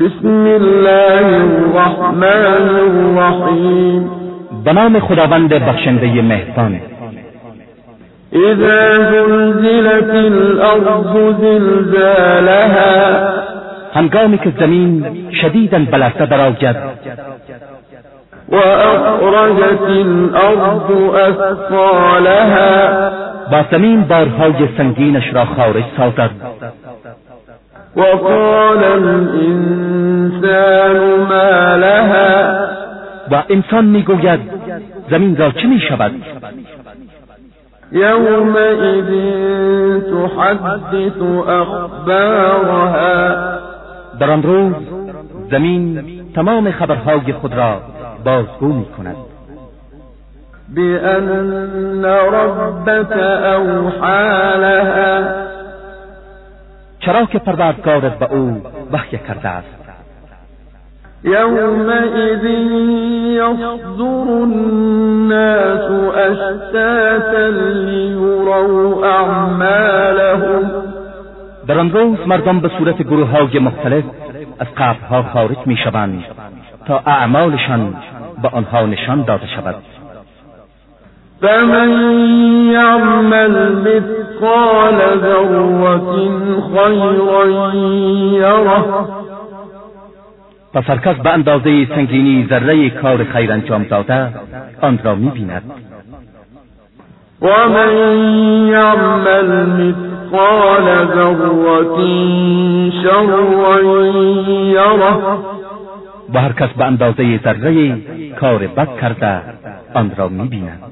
بسم الله الرحمن الرحیم. به نام خداوند بخشنده مهربان. اذا زلزلت الارض زلزالها. هنگامی که زمین شدیدا بلرزه درآید و اخرجت الارض اثقالها با زمین بارهای سنگینش را خارج سازد. وقال الانسان ما لها. و انسان می‌گوید زمین را چه می شود يومئذ تحدث اخبارها. در آن روز زمین تمام خبرهای خود را بازگو می کند بأن ربك اوحى لها. چرا که پروردگارت به او وحی کرده است يومئذ يصدر الناس أشتاتا ليروا أعمالهم در آن روز مردم به صورت گروه های مختلف از قبرها خارج می شوند تا اعمالشان به آنها نشان داده شود. فمن يعمل مثقال ذرة خيرا يره پس هر کس به اندازه سنگینی ذره کار خیر انجام داده آن را می بیند ومن يعمل مثقال ذرة شرا يره و هر کس به اندازه ذره کار بد کرده آن را می بیند